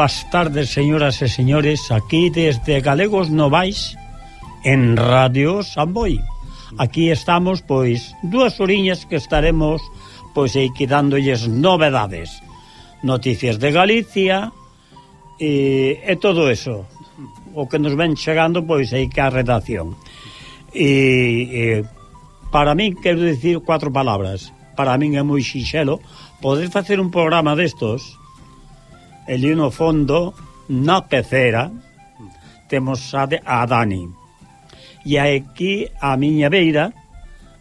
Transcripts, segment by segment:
boas tardes, señoras e señores, aquí desde Galegos Novais, en Radio Samboy. Aquí estamos, pois, dúas oriñas que estaremos, pois, aí quedándolles novedades. Noticias de Galicia e, e todo eso. O que nos ven chegando, pois, aí que a redacción. E, e para min, quero dicir cuatro palabras. Para min é moi xixelo poder facer un programa destos E li no fondo, na pecera, temos a, de, a Dani. E aquí, a miña beira,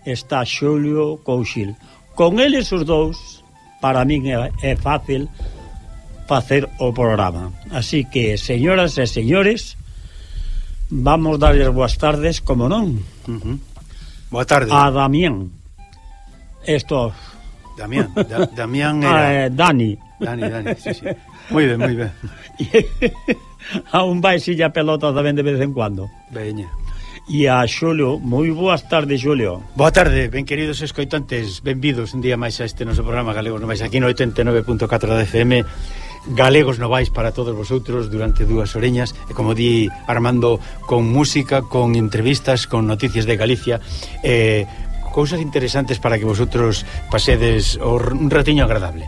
está Xulio Couchil. Con eles os dous, para min é, é fácil facer o programa. Así que, señoras e señores, vamos darles boas tardes, como non. Uh -huh. Boa tarde. A Damián. Estos. Damián, da, Damián ah, era... Eh, Dani. Dani, Dani, sí, sí. Moi ben, moi ben. a un baixilla pelota tamén de vez en cuando. Veña. E a Xolio, moi boas tardes, Xolio. Boa tarde, ben queridos escoitantes, benvidos un día máis a este noso programa Galegos Novais aquí no 89.4 da FM. Galegos Novais para todos vosotros durante dúas oreñas, e como di Armando, con música, con entrevistas, con noticias de Galicia, eh, cousas interesantes para que vosotros pasedes un ratiño agradable.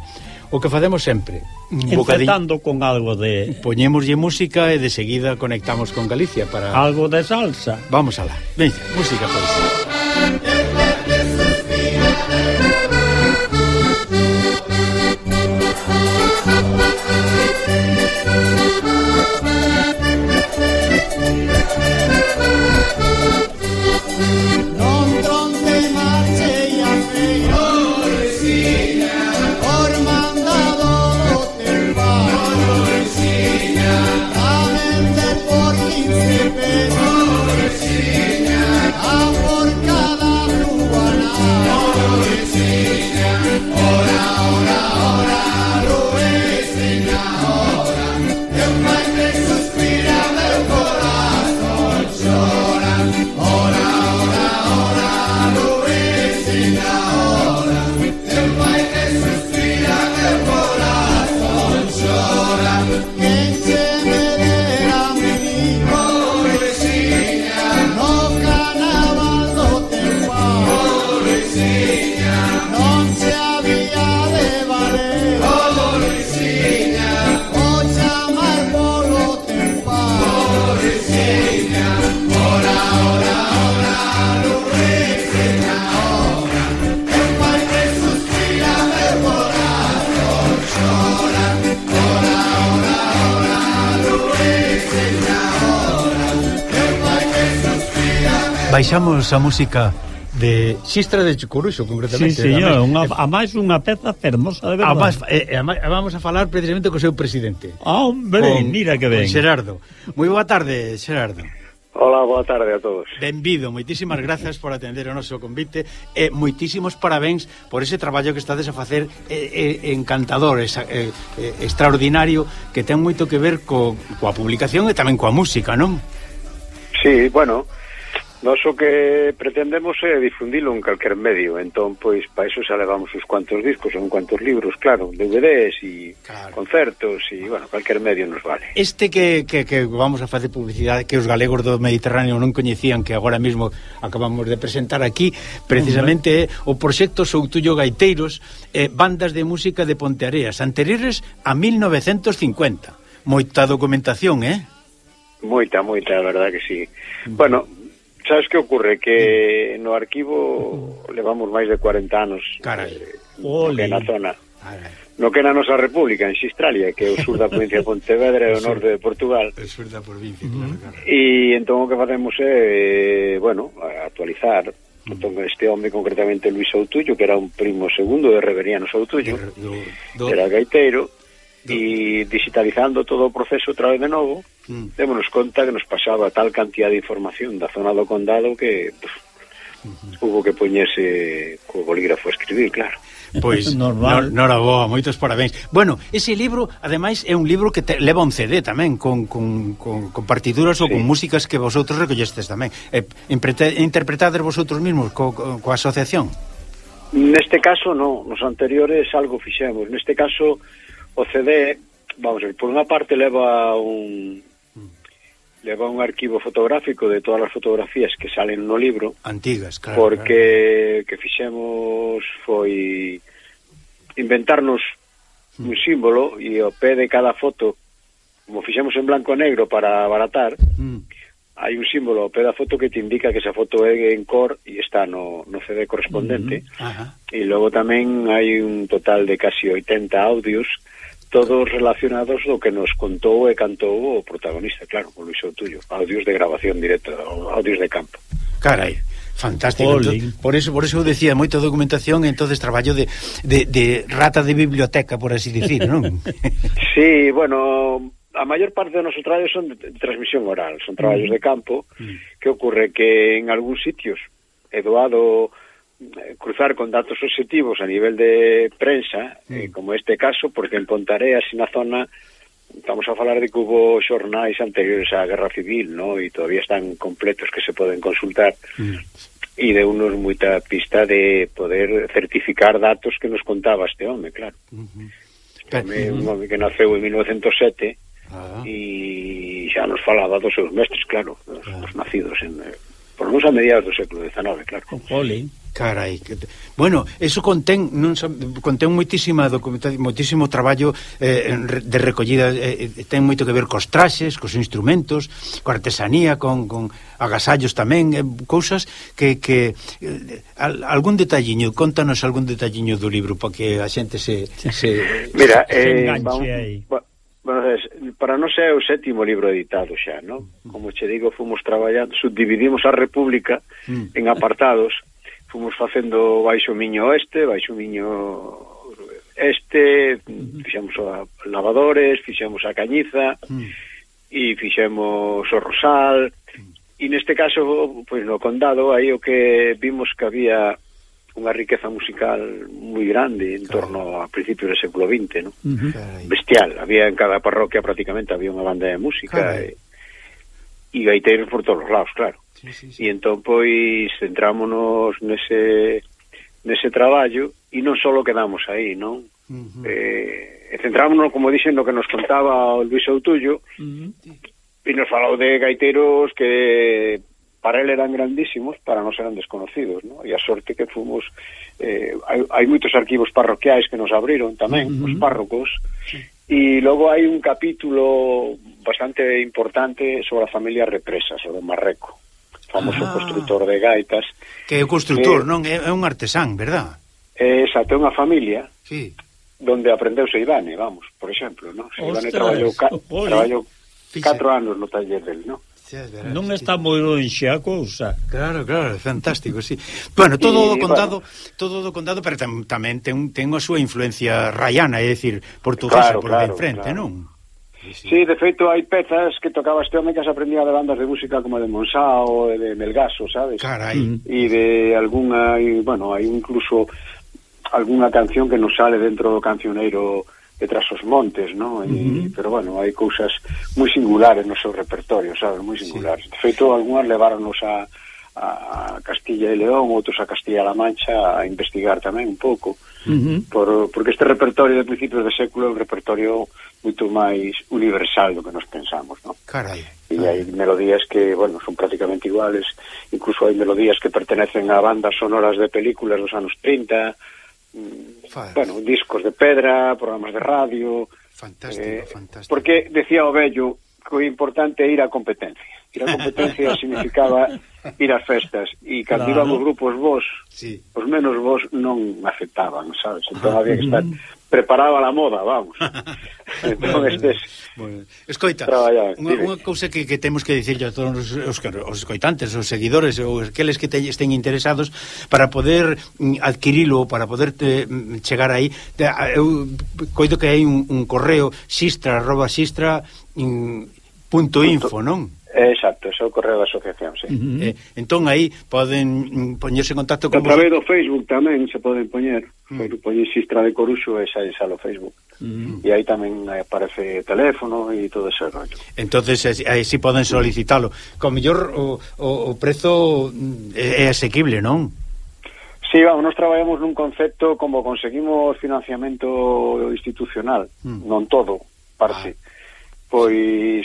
O que facemos sempre mm. Enfetando con algo de... Poñémoslle música e de seguida conectamos con Galicia para... Algo de salsa Vamos alá, veña, música pois. Pues. Baixamos a música de Xistra de Chucuruxo, concretamente. Sí, señor, unha, a máis unha peza fermosa de verdade. A máis, eh, eh, a máis, vamos a falar precisamente co seu presidente. Ah, hombre, con, mira que ben. Xerardo. Moi boa tarde, Xerardo. Hola, boa tarde a todos. Benvido, moitísimas grazas por atender o noso convite e moitísimos parabéns por ese traballo que estades a facer eh, eh, encantador, esa, eh, eh, extraordinario, que ten moito que ver co, coa publicación e tamén coa música, non? Sí, bueno, Nos o que pretendemos é difundilo en calquer medio, entón, pois, para iso xa levamos uns cuantos discos, un cuantos libros, claro, DVDs e claro. concertos, e, bueno, calquer medio nos vale. Este que, que, que vamos a facer publicidade que os galegos do Mediterráneo non coñecían, que agora mesmo acabamos de presentar aquí, precisamente uh -huh. o proxecto Soutullo Gaiteiros, eh, bandas de música de Ponteareas, anteriores a 1950. Moita documentación, eh? Moita, moita, a verdad que sí. Bueno, Sabes que ocorre? Que no arquivo levamos máis de 40 anos Carai. No que na zona. No que na nosa república, en Xistralia Que é o sur da provincia de Pontevedra e o norte de Portugal. O sur da provincia, claro, claro. E entón o que facemos é, eh, bueno, actualizar. Entón, este home concretamente Luis Soutullo, que era un primo segundo de Reveriano Soutullo, do, do... era gaiteiro, e digitalizando todo o proceso outra vez de novo, mm. démonos conta que nos pasaba tal cantidad de información da zona do condado que pff, uh -huh. hubo que poñerse co bolígrafo a escribir, claro. Pois, normal. Nora boa, moitos parabéns. Bueno, ese libro, ademais, é un libro que te, leva un CD tamén, con, con, con, con partiduras sí. ou con músicas que vosotros recollestes tamén. Eh, interpretades vosotros mismos co, co, coa asociación? Neste caso, non. Nos anteriores algo fixemos. Neste caso, o CD, vamos a ver, por unha parte leva un leva un arquivo fotográfico de todas as fotografías que salen no libro antigas, claro, porque claro. que fixemos foi inventarnos mm. un símbolo e o pé de cada foto como fixemos en blanco e negro para abaratar mm hai un símbolo ao pé da foto que te indica que esa foto é en cor e está no, no CD correspondente. mm -hmm. E logo tamén hai un total de casi 80 audios todos relacionados do que nos contou e cantou o protagonista, claro, o Luis Outullo, audios de grabación directa, audios de campo. Carai, fantástico. Entón, por eso por eso eu decía moita documentación, entonces traballo de, de, de rata de biblioteca, por así dicir, non? sí, bueno, a maior parte dos nosos traballos son de, de transmisión oral, son traballos mm. de campo, mm. que ocorre que en algúns sitios Eduardo... doado cruzar con datos objetivos a nivel de prensa, sí. eh, como este caso, porque en Pontareas e na zona estamos a falar de que hubo xornais anteriores á Guerra Civil, ¿no? e todavía están completos que se poden consultar, mm. e de unos moita pista de poder certificar datos que nos contaba este home, claro. Uh -huh. Este home, un home que naceu en 1907, ah. e uh xa nos falaba dos seus mestres, claro, dos, ah. dos nacidos en eh, Por menos a mediados do século XIX, claro. Ole. Carai, que... bueno, eso contén non contén moitísima documentación, moitísimo traballo eh, de recollida, eh, eh, ten moito que ver cos traxes, cos instrumentos, coa artesanía, con, con agasallos tamén, eh, cousas que, que eh, algún detalliño, contanos algún detalliño do libro para que a xente se, se Mira, se, eh, se enganche vamos, aí. Va para nós é o sétimo libro editado xa, non? Como che digo, fomos traballando, subdividimos a República mm. en apartados, fomos facendo baixo miño oeste, baixo miño este, mm-hmm. fixemos a lavadores, fixemos a cañiza, mm. e fixemos o rosal, mm. e neste caso, pois no condado, aí o que vimos que había unha riqueza musical moi grande en torno a principios do século XX, ¿no? Uh -huh. Bestial, había en cada parroquia prácticamente había unha banda de música e, e gaiteiros por todos os lados, claro. Sí, sí, sí. E entón pois centrámonos nese nese traballo e non só quedamos aí, non? Uh -huh. eh, centrámonos, como dixen, no que nos contaba o Luis Outullo, uh -huh. e nos falou de gaiteros que para ele eran grandísimos, para nós eran desconocidos, ¿no? E a sorte que fomos eh, hai, hai moitos arquivos parroquiais que nos abriron tamén, uh -huh. os párrocos, sí. e logo hai un capítulo bastante importante sobre a familia Represa, sobre Marreco, famoso ah, constructor de gaitas. Que é o constructor, eh, non? É, é un artesán, verdad? É, exacto, é unha familia. Sí. Donde aprendeuse Ivane, vamos, por exemplo, non? Seidane traballou, ca, traballou 4 anos no taller del, non? Verás, non está moi longe a cousa. Claro, claro, fantástico, sí. Bueno, todo o condado, bueno. todo o condado, pero tam, tamén ten, ten a súa influencia rayana, é dicir, portuguesa claro, por claro, de enfrente, claro. non? Sí, sí. sí, de feito hai pezas que tocaba este home que as aprendía de bandas de música como de Monsao, de Melgaso, sabes? Carai. Mm. E de algunha, bueno, hai incluso algunha canción que nos sale dentro do cancioneiro detrás os montes, non? E, uh -huh. Pero, bueno, hai cousas moi singulares no seu repertorio, sabes? Moi singulares. Sí. De feito, algunhas leváronos a, a Castilla e León, outros a Castilla-La Mancha a investigar tamén un pouco, uh -huh. por, porque este repertorio de principios de século é un repertorio moito máis universal do que nos pensamos, non? Carai. E hai melodías que, bueno, son prácticamente iguales, incluso hai melodías que pertenecen a bandas sonoras de películas dos anos 30, Faz. bueno, discos de pedra, programas de radio... Fantástico, eh, fantástico. Porque decía o vello que o importante é ir á competencia. Ir á competencia significaba ir ás festas e cando claro. íbamos grupos vos, sí. os menos vos non aceptaban, sabes? Entón había que estar preparado a la moda, vamos. entón estes Escoita, unha, unha cousa que, que temos que dicirlle a todos os, os, os escoitantes, os seguidores ou aqueles que te, estén interesados para poder mm, adquirilo para poder te, mm, chegar aí te, eu coido que hai un, un correo xistra, arroba xistra in, punto info, non? Eh, exacto, ese é o correo da asociación, sí. Uh -huh. eh, entón aí poden mm, poñerse en contacto con A través vos... do Facebook tamén se poden poñer, uh -huh. poñer Sistra de Coruxo e xa xa Facebook. Uh -huh. E aí tamén aparece teléfono e todo ese rollo. Entonces eh, aí si sí poden solicitalo. Con mellor o, o, o prezo mm, é, é asequible, non? Sí, vamos, nos traballamos nun concepto como conseguimos financiamento institucional, uh -huh. non todo, parte. Ah. Pois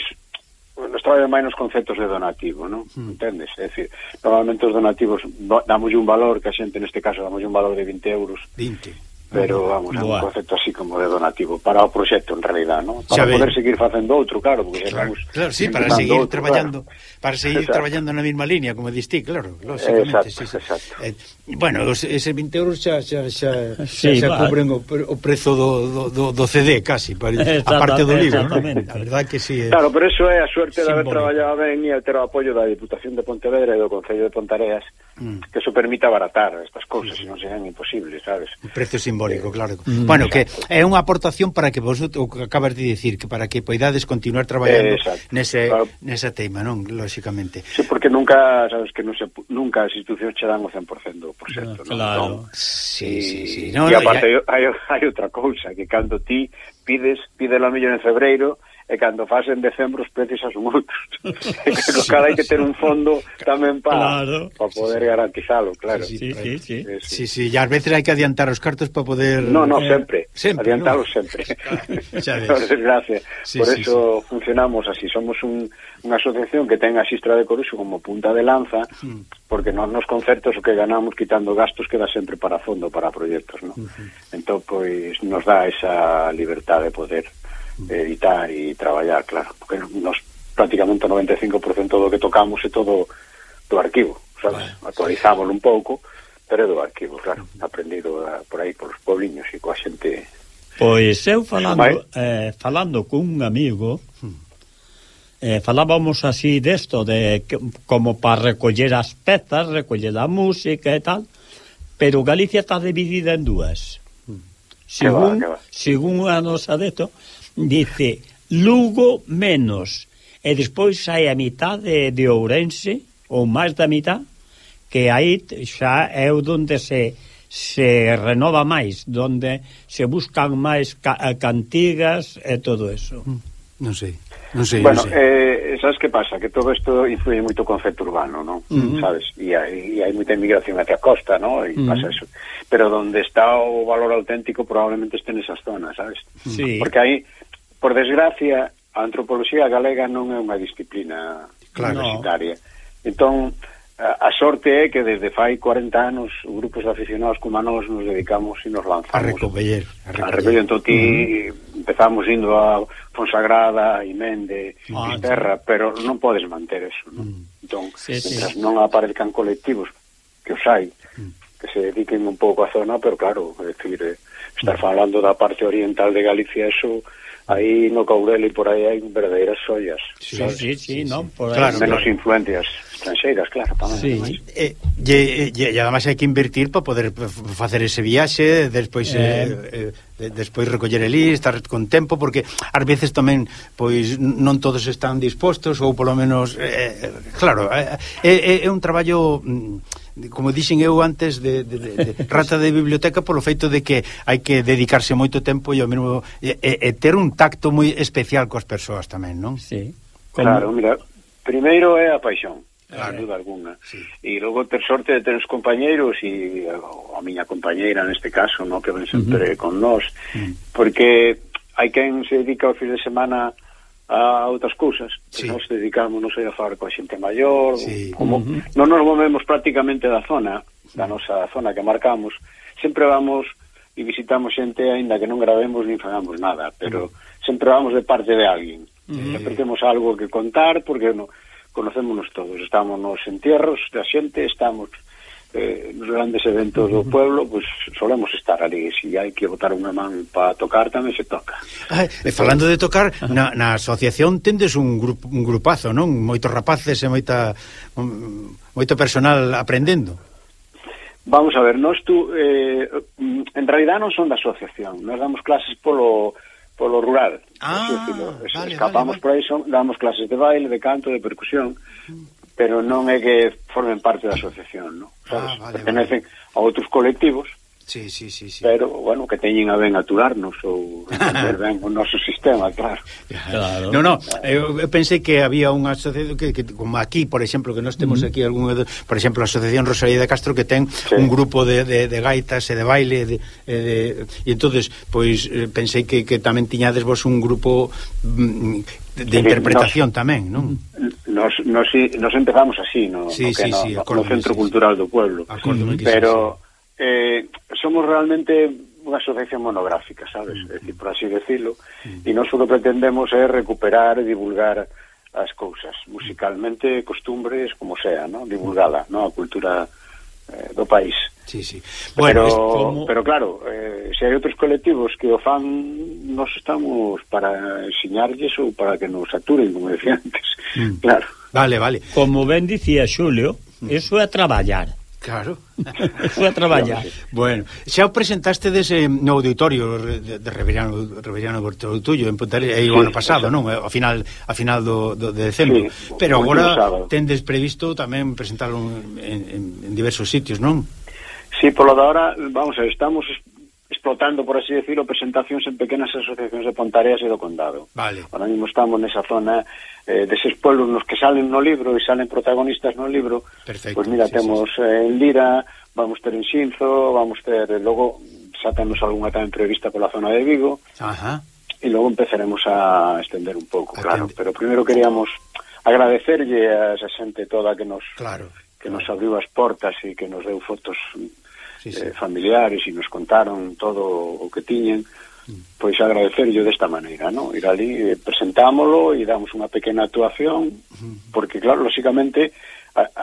nos traballan máis nos conceptos de donativo, non? Mm. Entendes? É dicir, normalmente os donativos damos un valor, que a xente neste caso damos un valor de 20 euros. 20 pero vamos, é un concepto así como de donativo para o proxecto en realidad, ¿no? Para poder seguir facendo outro, claro, porque claro, claro, claro sí, para seguir outro, traballando, claro. para seguir exacto. traballando na mesma línea, como distí, claro, lógicamente. Exacto, sí, exacto. Eh, bueno, os, ese 20 euros xa xa xa, sí, xa xa cubren o, o prezo do, do, do, CD casi, para, a parte do libro, ¿no? A verdade que sí. Eh, claro, pero eso é a suerte simbólico. de haber traballado ben e ter o apoio da Diputación de Pontevedra e do Concello de Pontareas mm. que eso permita abaratar estas cousas, sí, sí. non serán imposibles, sabes? Un precio simbólico, eh, claro. Mm. mm. Bueno, exacto. que é unha aportación para que vos o que acabas de dicir, que para que poidades continuar traballando eh, nese claro. nese tema, non, lóxicamente. Sí, porque nunca, sabes que non se nunca as institucións che dan o 100% do proxecto, non? claro. non? Sí, sí, sí. No, e no, aparte ya... hai, hai outra cousa que cando ti pides, pides a millón en febreiro e cando faz en decembro os precios asumotos. Con cada hai que ter un fondo tamén para claro. para poder garantizalo, claro. Sí, sí, sí. Sí, sí. sí, sí. e ás veces hai que adiantar os cartos para poder No, no, sempre. Eh, sempre Adiantalos no. sempre. Xa. Por desgracia. Sí, Por sí, eso sí. funcionamos así, somos un, unha asociación que ten a Xistra de Coruxo como punta de lanza, mm. porque nos nos concertos o que ganamos quitando gastos queda sempre para fondo para proxectos, ¿no? Uh -huh. Entón pois nos dá esa libertad de poder editar e traballar, claro, porque nos prácticamente o 95% do que tocamos é todo do arquivo, sabes? Vale. Actualizámoslo un pouco, pero é do arquivo, claro, aprendido a, por aí polos puebliños e coa xente. Pois eu falando, ¿eh? eh, falando cun amigo, eh, falábamos así desto de que, como para recoller as pezas, recoller a música e tal, pero Galicia está dividida en dúas. Según, va, va. según a nosa deto, dice Lugo menos e despois hai a mitad de Ourense ou máis da mitad que aí xa é onde se se renova máis onde se buscan máis ca eh, cantigas e todo eso mm, non sei non sei, bueno, non sei. Eh, sabes que pasa? que todo isto influye moito o concepto urbano non? Uh -huh. sabes? e hai, hai moita inmigración hacia a costa non? e uh -huh. pasa eso pero donde está o valor auténtico probablemente este nesas zonas sabes? Sí. porque aí Por desgracia, a antropoloxía galega non é unha disciplina claro. universitaria. Entón, a, a sorte é que desde fai 40 anos grupos de aficionados como a nós nos dedicamos e nos lanzamos a recoller a recoller, a recoller. entón ti mm. empezamos indo a Fonsagrada e Mende ah, Terra, pero non podes manter eso non? Mm. entón, sí, sí. non aparezcan colectivos que os hai mm. que se dediquen un pouco a zona pero claro, é dicir, eh, estar mm. falando da parte oriental de Galicia eso aí no Caurel e por aí hai verdadeiras ollas. Sí, ¿sabes? sí, sí, sí, no, por ahí. Claro, menos claro. influencias estranxeiras, claro, tamén. Sí. E, e, e, e además eh, hai que invertir para poder facer ese viaxe, despois eh, eh, eh despois recoller el estar con tempo porque ás veces tamén pois non todos están dispostos ou polo menos eh, claro, é eh, eh, eh, un traballo mm, como dixen eu antes de, de, de, de rata de biblioteca polo feito de que hai que dedicarse moito tempo e ao mesmo e, e, ter un tacto moi especial coas persoas tamén, non? Sí. Claro, mira, primeiro é a paixón claro. duda alguna. Sí. E logo ter sorte de ter os compañeiros e a, miña compañeira neste caso, no que ven sempre uh -huh. con nós, uh -huh. porque hai quen se dedica ao fin de semana a a outras cousas que sí. nos dedicamos non sei a falar coa xente maior sí. como, uh -huh. non nos movemos prácticamente da zona da nosa zona que marcamos sempre vamos e visitamos xente aínda que non gravemos nin fagamos nada pero uh -huh. sempre vamos de parte de alguén uh -huh. sempre temos algo que contar porque no, conocémonos todos estamos nos entierros da xente estamos eh, nos grandes eventos do pueblo pois pues, solemos estar ali se si hai que botar unha man para tocar tamén se toca. Ay, eh, falando de tocar na, na asociación tendes un, grup, un grupazo non? Moitos rapaces e moita um, moito personal aprendendo. Vamos a ver, nós tú, eh, en realidad non son da asociación, nós damos clases polo, polo rural. Ah, vale, escapamos vale, vale. por aí, son, damos clases de baile, de canto, de percusión, pero non é que formen parte da asociación, non? Ah, vale, Pertenecen vale. a outros colectivos, Sí, sí, sí, sí. Pero, bueno, que teñen a ben aturarnos ou entender ben o noso sistema, claro. claro. No, no, eu pensei que había unha asociación que, que como aquí, por exemplo, que nós temos aquí algún, por exemplo, a Asociación Rosalía de Castro que ten sí. un grupo de, de, de gaitas e de baile de, de, e entonces pois eh, pensei que, que tamén tiñades vos un grupo mm, de, de interpretación tamén, non? nos, nos, nos empezamos así, no, sí, no, sí, que no, sí, no, acordame, no Centro sí, Cultural sí. do Pueblo. Pero sí. eh, somos realmente unha asociación monográfica, sabes? Mm. É dicir, por así mm. decirlo, mm. e nós o que pretendemos é recuperar e divulgar as cousas, musicalmente, costumbres, como sea, ¿no? divulgada, ¿no? a cultura eh, do país. Sí, sí. Bueno, pero, como... pero claro, eh, se hai outros colectivos que o fan, nos estamos para enseñarlles ou para que nos saturen, como decía antes. Mm. Claro. Vale, vale. Como ben dicía Xulio, mm. eso é traballar. Claro. Fui a traballar. Bueno, xa o presentaste dese no auditorio de, de Reveriano Reverano Bertoltullo en Pontevedra sí, o ano pasado, non? A final a final do, do de decembro. Sí, Pero agora tendes previsto tamén presentalo en, en, en diversos sitios, non? Sí, polo da hora, vamos, a ver, estamos explotando, por así decirlo, presentacións en pequenas asociacións de Pontareas e do Condado. Vale. Ahora mismo estamos nesa zona eh, deses pueblos nos que salen no libro e salen protagonistas no libro. Perfecto. Pois pues mira, sí, temos sí, sí. Eh, en Lira, vamos ter en Xinzo, vamos ter, eh, logo xa temos algunha tamén prevista pola zona de Vigo. Ajá. E logo empezaremos a estender un pouco, claro. Pero primeiro queríamos agradecerlle a esa xente toda que nos... Claro que nos abriu as portas e que nos deu fotos sí, sí. Eh, familiares e nos contaron todo o que tiñen, mm. pois agradecerllo desta maneira, ¿no? Ir ali, eh, presentámolo e damos unha pequena actuación, porque claro, lóxicamente a, a,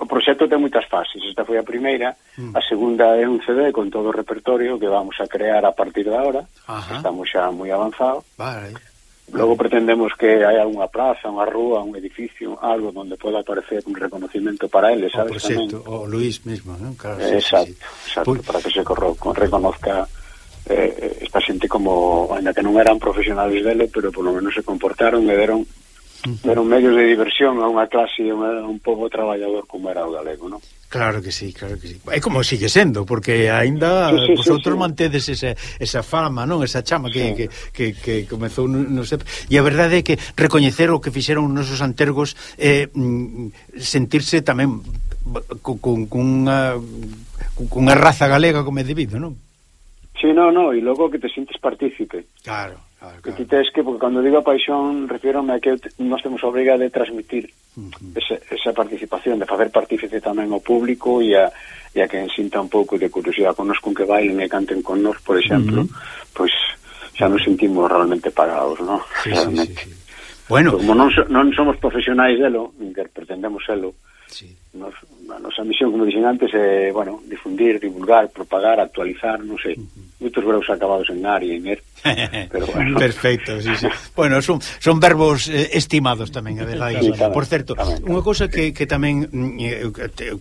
o proxecto ten moitas fases, esta foi a primeira, mm. a segunda é un CD con todo o repertorio que vamos a crear a partir de agora, Ajá. estamos xa moi avanzados. Vale. Logo pretendemos que haya unha praza, unha rúa, un edificio, algo onde poda aparecer un reconocimiento para eles, oh, sabes o proxecto. O Luís mesmo, non? Claro, eh, exacto, sí, sí. exacto pues... para que se reconozca eh, esta xente como, ainda que non eran profesionales dele, pero por lo menos se comportaron e deron Pero un medio de diversión a unha clase e un pobo traballador como era o galego, non? Claro que sí, claro que sí. É como sigue sendo, porque aínda sí, sí, vosotros sí, sí. mantedes esa, esa fama, non? Esa chama que, sí. que, que, que comezou no sé. E a verdade é que recoñecer o que fixeron os nosos antergos eh, sentirse tamén con, con, con, unha, con unha raza galega como é debido, non? Sí, no, no, e logo que te sientes partícipe. Claro. Ah, claro, claro. Que ti tes que, porque cando digo a paixón, refiérome a que nós temos a obriga de transmitir uh -huh. esa, esa participación, de facer partícipe tamén ao público e a, e a que sinta un pouco de curiosidade con nos, con que bailen e canten con nos, por exemplo, uh -huh. pois xa nos sentimos realmente pagados, non? Sí, realmente. Sí, sí, sí. Bueno, como non, non somos profesionais delo, nin que pretendemos selo, sí nos, a nosa misión, como dixen antes, é, bueno, difundir, divulgar, propagar, actualizar, non sei. Uh -huh. Moitos verbos acabados en ar e en er, pero bueno. Perfecto, sí, sí. Bueno, son, son verbos eh, estimados tamén, Adelaide. Sí, tamén, Por certo, unha cousa que, que tamén mm, eh,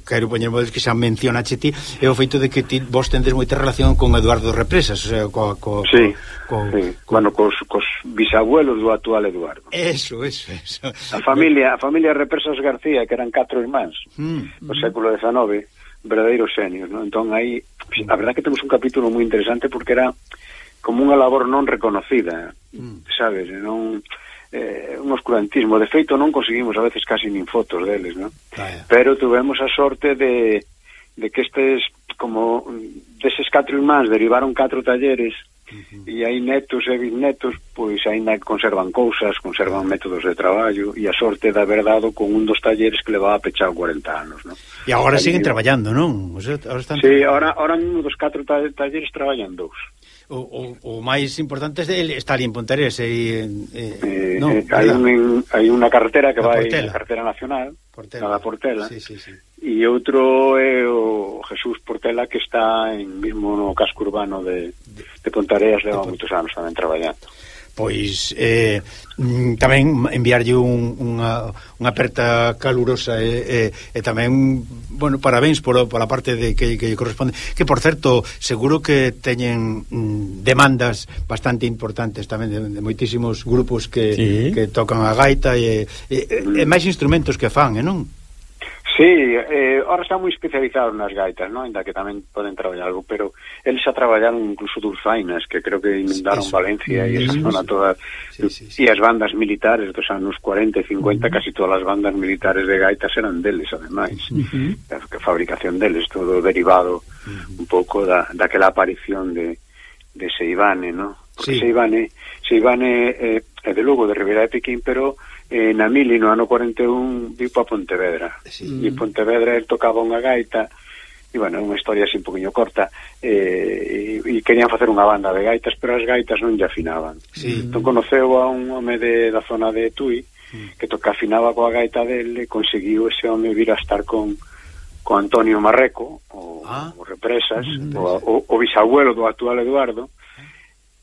quero poñer modos que xa mencionaxe ti é o feito de que ti, vos tendes moita relación con Eduardo Represas, o sea, co, co, sí, co, sí. Co, bueno, cos, cos bisabuelos do actual Eduardo. Eso, eso, eso. A familia, a familia Represas García, que eran catro irmáns mm. o século XIX, verdadeiros xenios, non? Entón aí, a verdad que temos un capítulo moi interesante porque era como unha labor non reconocida, mm. sabes, non eh, un oscurantismo, de feito non conseguimos a veces casi nin fotos deles, non? Ah. Pero tivemos a sorte de de que estes como deses catro irmáns derivaron catro talleres -huh. E hai netos e bisnetos, pois aínda conservan cousas, conservan métodos de traballo e a sorte de haber dado con un dos talleres que levaba pechado 40 anos, non? E agora siguen traballando, non? O sea, ahora están Sí, ahora ahora mismo dos catro talleres traballan dous. O, o, o máis importante é está ali en Ponteres e, eh, e, eh, eh, no, eh, hai, un, hai unha carretera que vai Portela. carretera nacional Portela. da Portela sí, sí, sí. e outro é o Jesús Portela que está en mismo no casco urbano de, de Pontareas leva moitos anos tamén traballando pois eh, mm, tamén enviarlle un, unha, unha aperta calurosa e, eh, e, eh, e tamén bueno, parabéns por, por a parte de que, que corresponde que por certo, seguro que teñen mm, demandas bastante importantes tamén de, de moitísimos grupos que, sí. que tocan a gaita e, e, e máis instrumentos que fan, e non? Sí, eh, ahora están moi especializados nas gaitas, ¿no? Ainda que tamén poden traballar algo, pero eles xa traballaron incluso dulzainas, que creo que inventaron eso, Valencia e esa zona toda. Sí, sí, sí. E as bandas militares dos anos 40 e 50, uh -huh. casi todas as bandas militares de gaitas eran deles, ademais. Uh -huh. que fabricación deles, todo derivado uh -huh. un pouco da, daquela aparición de, de Seibane, ¿no? Porque sí. Seibane, Seibane eh, é de Lugo, de Ribera de Piquín, pero eh, na Mili no ano 41 vi pa Pontevedra. Sí. e Pontevedra el tocaba unha gaita e bueno, é unha historia así un poquinho corta eh, e, e querían facer unha banda de gaitas pero as gaitas non lle afinaban. Sí. entón conoceu a un home de, da zona de Tui mm. que toca afinaba coa gaita dele conseguiu ese home vir a estar con con Antonio Marreco o, ah, o Represas mm, o, o, o bisabuelo do actual Eduardo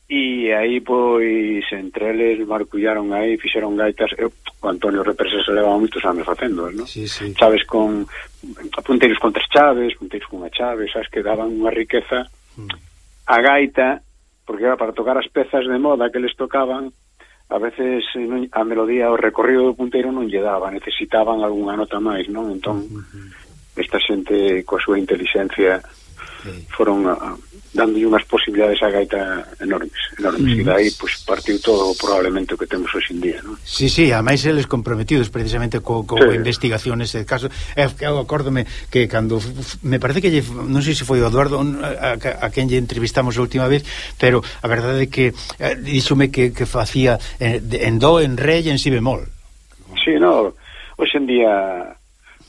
E aí, pois, entre eles marcullaron aí, fixeron gaitas, eu, o Antonio Represa se leva moitos anos facendo, non? Sí, sí. Chaves con, punteiros con tres chaves, punteiros con a chave, sabes que daban unha riqueza. Mm. A gaita, porque era para tocar as pezas de moda que les tocaban, a veces eh, non, a melodía, o recorrido do punteiro non lle daba, necesitaban algunha nota máis, non? Entón, mm -hmm. esta xente, coa súa inteligencia, sí. foron ah, a, a unhas posibilidades á gaita enormes, enormes, mm. e dai pois, partiu todo probablemente o que temos hoxe en día, non? Sí, sí, a máis eles comprometidos precisamente co, co sí. investigación ese caso, É eh, acórdome que cando, me parece que lle, non sei se foi o Eduardo a, a, a quen lle entrevistamos a última vez, pero a verdade é que eh, díxome que, que facía eh, en, en do, en re e en si bemol. Sí, no, hoxe en día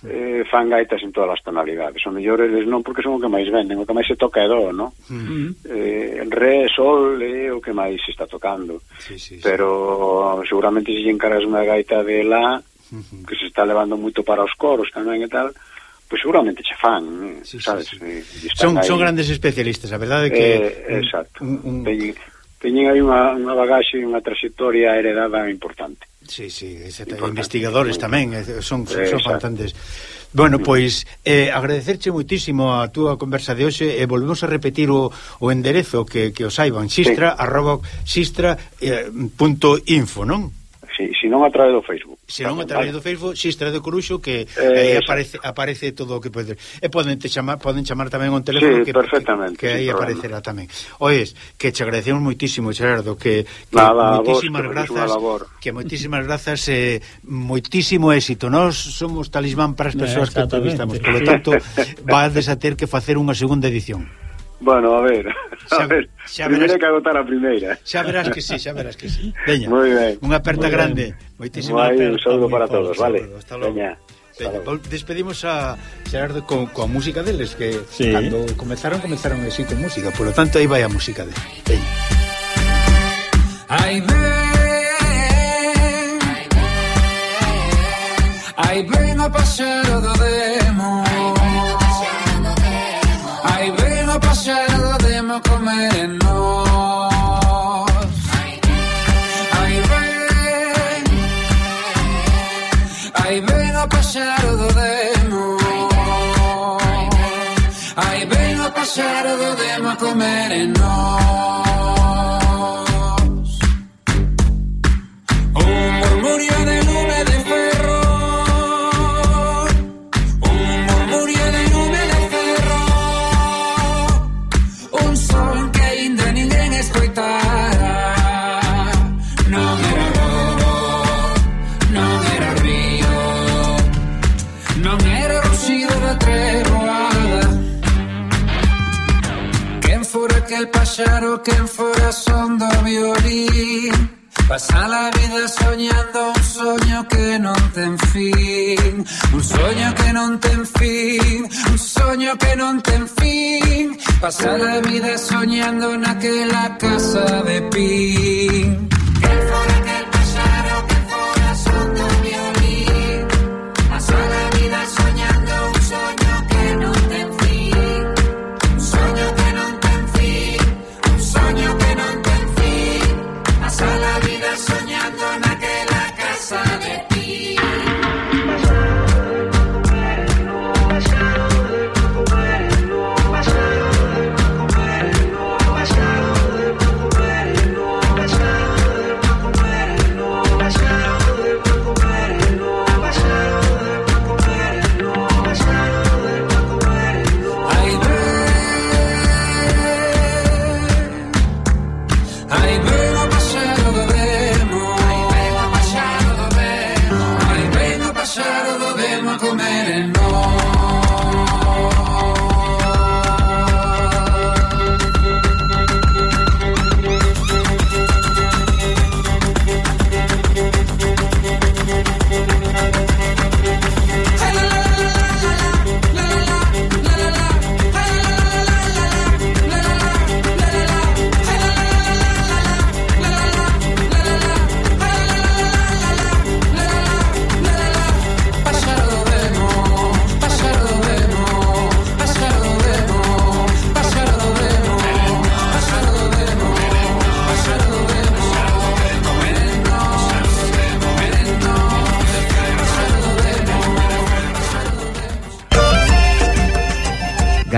eh, fan gaitas en todas as tonalidades. O mellor eles non porque son o que máis venden, o que máis se toca é do, no? mm -hmm. eh, re, sol é eh, o que máis se está tocando. Sí, sí, Pero sí. seguramente se encaras unha gaita de la, mm -hmm. que se está levando moito para os coros tamén e tal, pois seguramente che fan, eh, sí, sabes? Sí, eh, sí. Son, son grandes especialistas, a verdade que... Eh, exacto. Un, un... Teñen, teñen aí unha, unha bagaxe, unha trayectoria heredada importante. Sí, sí, investigadores tamén, eh, son, son, son faltantes. Bueno, pois eh, agradecerche moitísimo a túa conversa de hoxe e eh, volvemos a repetir o, o enderezo que, que os saiban, xistra, sí. arroba, xistra, eh, punto info, non? Si, si non a través do Facebook. Se non a través do Facebook, Xistra do Coruxo que eh, eh, aparece aparece todo o que pode. E poden te chamar, poden chamar tamén un teléfono sí, que perfectamente, que, que aí aparecerá tamén. Oes, que che agradecemos moitísimo, Gerardo, que, que Nada, moitísimas vos, grazas, que, moitísimas grazas eh, moitísimo éxito. Nós somos talismán para as eh, persoas no, que entrevistamos, por lo tanto, vades a ter que facer unha segunda edición. Bueno, a ver, xa, a ver, xa primeira verás, que agotar a primeira. Xa verás que sí, xa verás que sí. Veña, Muy ben, unha aperta grande. Moitísima aperta. Un saludo para todos, saludo. vale. Hasta logo. Veña. Veña. Despedimos a Gerardo con, coa música deles que sí. cando comenzaron comenzaron así con música Por lo tanto, aí vai a música deles Veña. Ai ven Ai ven a pasar do demo shadow of them are in.